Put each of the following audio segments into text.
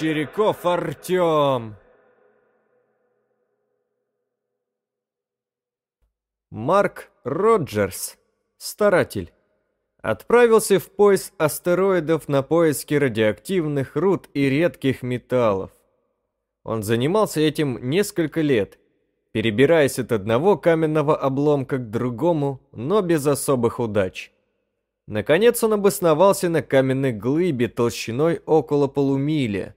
Мещеряков Артем. Марк Роджерс, старатель, отправился в поиск астероидов на поиски радиоактивных руд и редких металлов. Он занимался этим несколько лет, перебираясь от одного каменного обломка к другому, но без особых удач. Наконец он обосновался на каменной глыбе толщиной около полумили.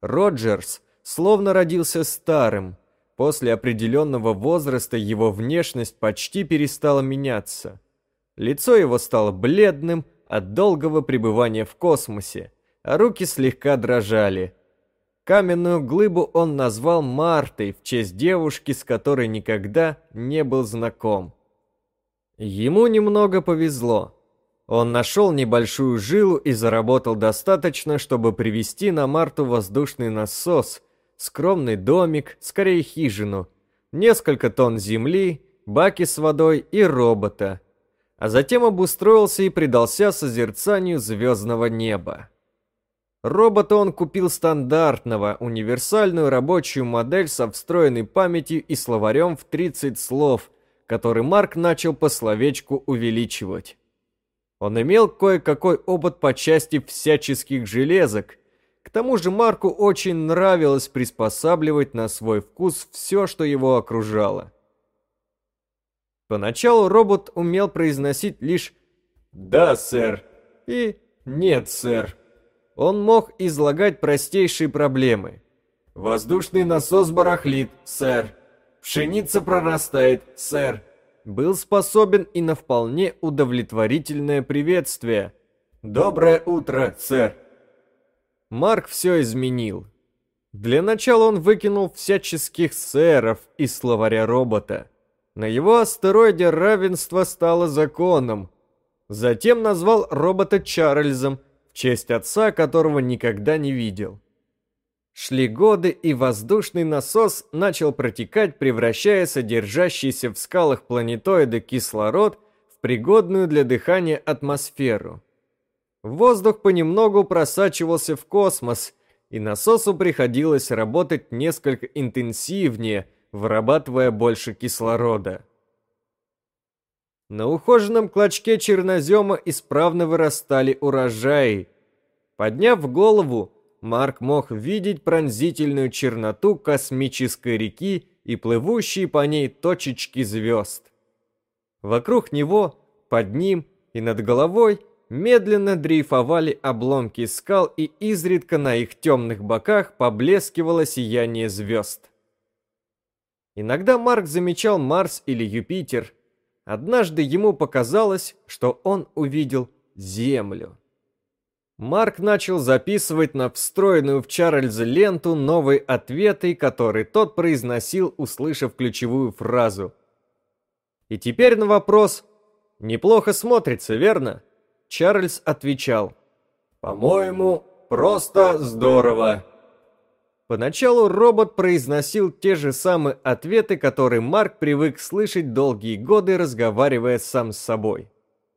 Роджерс словно родился старым. После определенного возраста его внешность почти перестала меняться. Лицо его стало бледным от долгого пребывания в космосе, а руки слегка дрожали. Каменную глыбу он назвал Мартой в честь девушки, с которой никогда не был знаком. Ему немного повезло. Он нашел небольшую жилу и заработал достаточно, чтобы привезти на Марту воздушный насос, скромный домик, скорее хижину, несколько тонн земли, баки с водой и робота. А затем обустроился и предался созерцанию звездного неба. Робота он купил стандартного, универсальную рабочую модель со встроенной памятью и словарем в 30 слов, который Марк начал по словечку увеличивать. Он имел кое-какой опыт по части всяческих железок. К тому же Марку очень нравилось приспосабливать на свой вкус все, что его окружало. Поначалу робот умел произносить лишь «Да, сэр» и «Нет, сэр». Он мог излагать простейшие проблемы. «Воздушный насос барахлит, сэр». «Пшеница прорастает, сэр» был способен и на вполне удовлетворительное приветствие. «Доброе утро, сэр!» Марк все изменил. Для начала он выкинул всяческих сэров из словаря робота. На его астероиде равенство стало законом. Затем назвал робота Чарльзом, в честь отца, которого никогда не видел. Шли годы, и воздушный насос начал протекать, превращая содержащийся в скалах планетоиды кислород в пригодную для дыхания атмосферу. Воздух понемногу просачивался в космос, и насосу приходилось работать несколько интенсивнее, вырабатывая больше кислорода. На ухоженном клочке чернозема исправно вырастали урожаи. Подняв голову, Марк мог видеть пронзительную черноту космической реки и плывущие по ней точечки звезд. Вокруг него, под ним и над головой медленно дрейфовали обломки скал, и изредка на их темных боках поблескивало сияние звезд. Иногда Марк замечал Марс или Юпитер. Однажды ему показалось, что он увидел Землю. Марк начал записывать на встроенную в Чарльза ленту новые ответы, которые тот произносил, услышав ключевую фразу. И теперь на вопрос «Неплохо смотрится, верно?» Чарльз отвечал «По-моему, просто здорово». Поначалу робот произносил те же самые ответы, которые Марк привык слышать долгие годы, разговаривая сам с собой.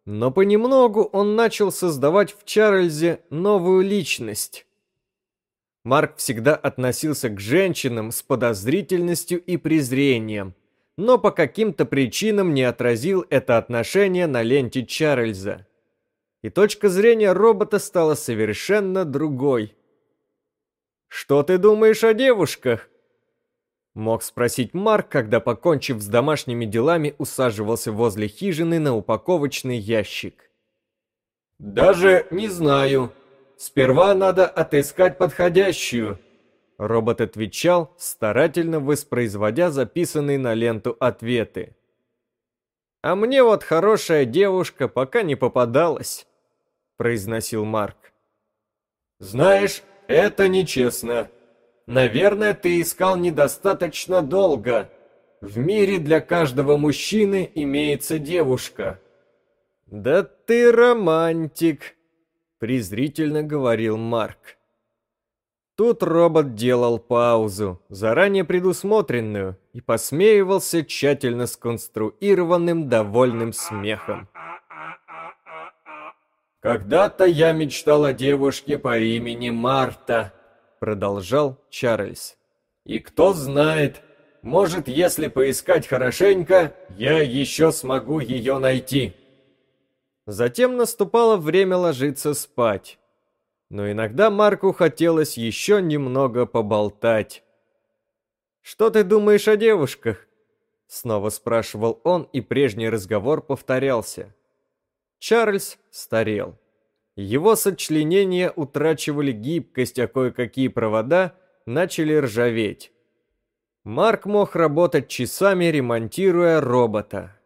Но понемногу он начал создавать в Чарльзе новую личность. Марк всегда относился к женщинам с подозрительностью и презрением, но по каким-то причинам не отразил это отношение на ленте Чарльза. И точка зрения робота стала совершенно другой. «Что ты думаешь о девушках?» Мог спросить Марк, когда, покончив с домашними делами, усаживался возле хижины на упаковочный ящик. «Даже не знаю. Сперва надо отыскать подходящую». Робот отвечал, старательно воспроизводя записанные на ленту ответы. «А мне вот хорошая девушка пока не попадалась», — произносил Марк. «Знаешь, это нечестно», Наверное, ты искал недостаточно долго. В мире для каждого мужчины имеется девушка. Да ты романтик, презрительно говорил Марк. Тут робот делал паузу, заранее предусмотренную, и посмеивался тщательно сконструированным довольным смехом. Когда-то я мечтал о девушке по имени Марта, продолжал Чарльз. «И кто знает, может, если поискать хорошенько, я еще смогу ее найти». Затем наступало время ложиться спать. Но иногда Марку хотелось еще немного поболтать. «Что ты думаешь о девушках?» Снова спрашивал он, и прежний разговор повторялся. Чарльз старел. Его сочленения утрачивали гибкость, а кое-какие провода начали ржаветь. Марк мог работать часами, ремонтируя робота.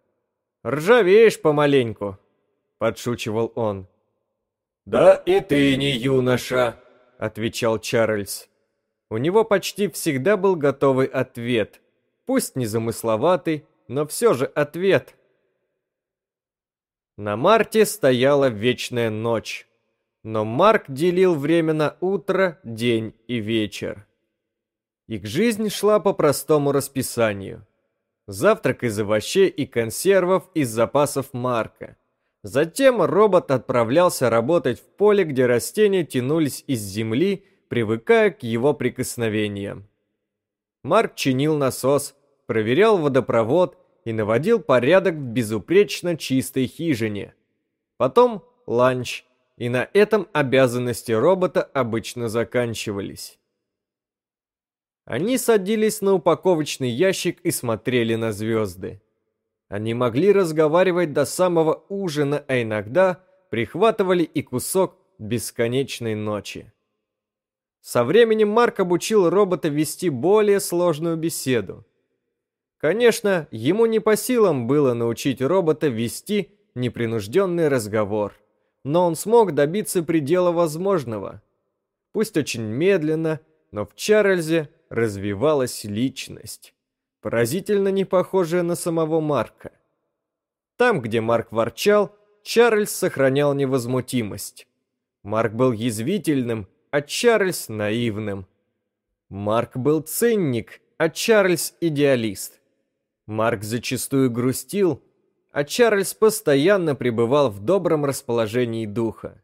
«Ржавеешь помаленьку», — подшучивал он. «Да и ты не юноша», — отвечал Чарльз. У него почти всегда был готовый ответ. Пусть незамысловатый, но все же ответ. На Марте стояла вечная ночь. Но Марк делил время на утро, день и вечер. Их жизнь шла по простому расписанию. Завтрак из овощей и консервов из запасов Марка. Затем робот отправлялся работать в поле, где растения тянулись из земли, привыкая к его прикосновениям. Марк чинил насос, проверял водопровод и наводил порядок в безупречно чистой хижине. Потом ланч, и на этом обязанности робота обычно заканчивались. Они садились на упаковочный ящик и смотрели на звезды. Они могли разговаривать до самого ужина, а иногда прихватывали и кусок бесконечной ночи. Со временем Марк обучил робота вести более сложную беседу. Конечно, ему не по силам было научить робота вести непринужденный разговор, но он смог добиться предела возможного. Пусть очень медленно, но в Чарльзе развивалась личность, поразительно не похожая на самого Марка. Там, где Марк ворчал, Чарльз сохранял невозмутимость. Марк был язвительным, а Чарльз наивным. Марк был ценник, а Чарльз идеалист. Марк зачастую грустил, а Чарльз постоянно пребывал в добром расположении духа.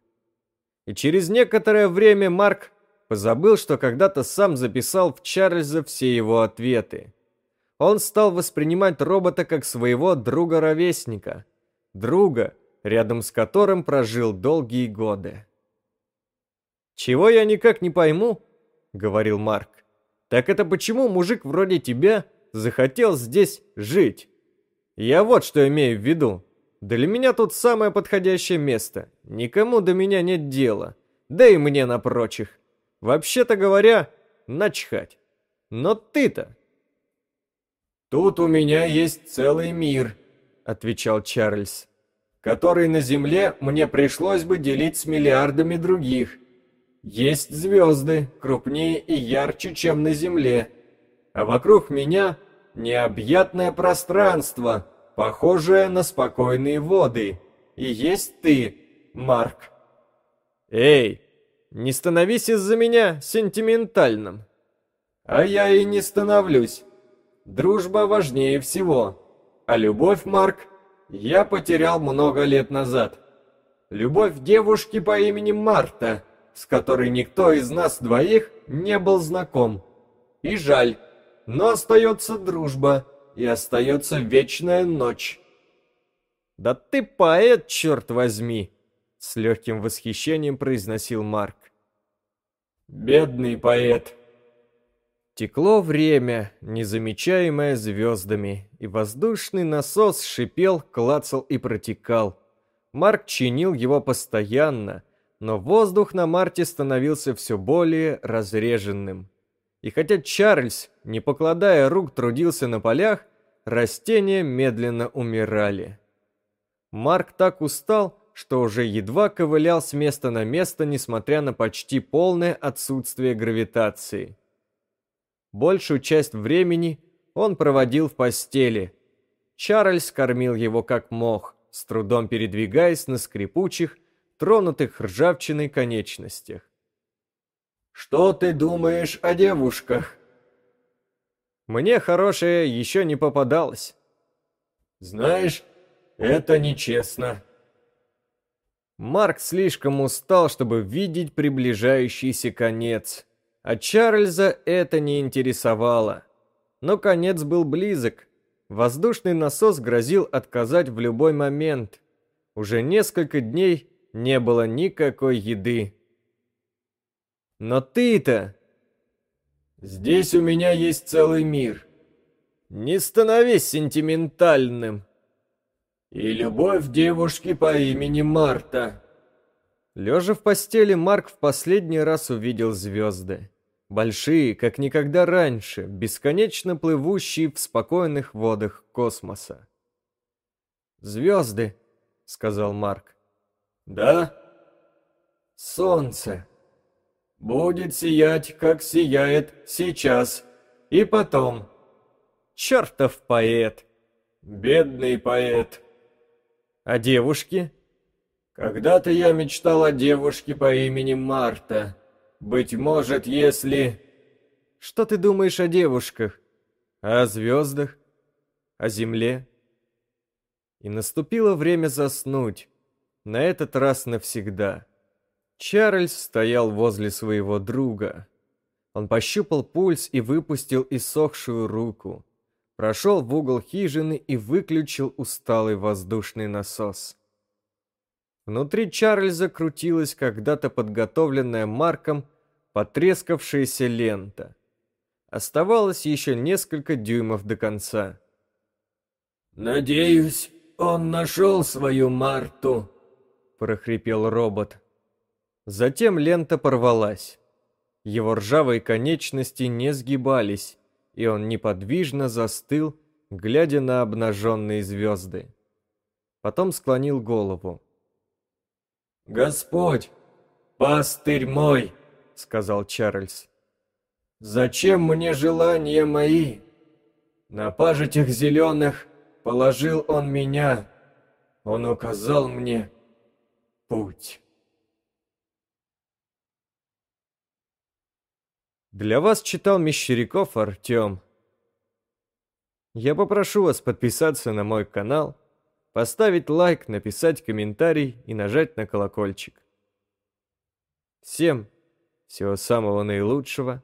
И через некоторое время Марк позабыл, что когда-то сам записал в Чарльза все его ответы. Он стал воспринимать робота как своего друга-ровесника, друга, рядом с которым прожил долгие годы. «Чего я никак не пойму», — говорил Марк, «так это почему мужик вроде тебя захотел здесь жить? Я вот что имею в виду. Для меня тут самое подходящее место. Никому до меня нет дела. Да и мне на прочих. Вообще-то говоря, начхать. Но ты-то... «Тут у меня есть целый мир», — отвечал Чарльз, «который на Земле мне пришлось бы делить с миллиардами других. Есть звезды, крупнее и ярче, чем на Земле, а вокруг меня необъятное пространство, похожее на спокойные воды. И есть ты, Марк». «Эй, не становись из-за меня сентиментальным. А я и не становлюсь. Дружба важнее всего. А любовь, Марк, я потерял много лет назад. Любовь девушки по имени Марта, с которой никто из нас двоих не был знаком. И жаль, но остается дружба, и остается вечная ночь. «Да ты поэт, черт возьми!» С легким восхищением произносил Марк. Бедный поэт. Текло время, незамечаемое звездами, и воздушный насос шипел, клацал и протекал. Марк чинил его постоянно, но воздух на Марте становился все более разреженным. И хотя Чарльз, не покладая рук, трудился на полях, растения медленно умирали. Марк так устал, что уже едва ковылял с места на место, несмотря на почти полное отсутствие гравитации. Большую часть времени он проводил в постели. Чарльз кормил его как мог, с трудом передвигаясь на скрипучих, тронутых ржавчиной конечностях. «Что ты думаешь о девушках?» «Мне хорошее еще не попадалось». «Знаешь, это нечестно», Марк слишком устал, чтобы видеть приближающийся конец. А Чарльза это не интересовало. Но конец был близок. Воздушный насос грозил отказать в любой момент. Уже несколько дней не было никакой еды. Но ты-то... Здесь у меня есть целый мир. Не становись сентиментальным. И любовь девушки по имени Марта. Лежа в постели, Марк в последний раз увидел звезды. Большие, как никогда раньше, бесконечно плывущие в спокойных водах космоса. «Звезды», — сказал Марк. «Да?» «Солнце. Будет сиять, как сияет сейчас. И потом. Чертов поэт!» «Бедный поэт!» «А девушки?» «Когда-то я мечтал о девушке по имени Марта». Быть может, если... Что ты думаешь о девушках? О звездах? О земле? И наступило время заснуть. На этот раз навсегда. Чарльз стоял возле своего друга. Он пощупал пульс и выпустил иссохшую руку. Прошел в угол хижины и выключил усталый воздушный насос. Внутри Чарльза крутилась когда-то подготовленная Марком потрескавшаяся лента. Оставалось еще несколько дюймов до конца. «Надеюсь, он нашел свою Марту», — прохрипел робот. Затем лента порвалась. Его ржавые конечности не сгибались, и он неподвижно застыл, глядя на обнаженные звезды. Потом склонил голову. «Господь, пастырь мой!» — сказал Чарльз. «Зачем мне желания мои? На пажитях зеленых положил он меня, он указал мне путь». Для вас читал Мещеряков Артем. Я попрошу вас подписаться на мой канал, поставить лайк, написать комментарий и нажать на колокольчик. Всем всего самого наилучшего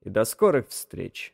и до скорых встреч!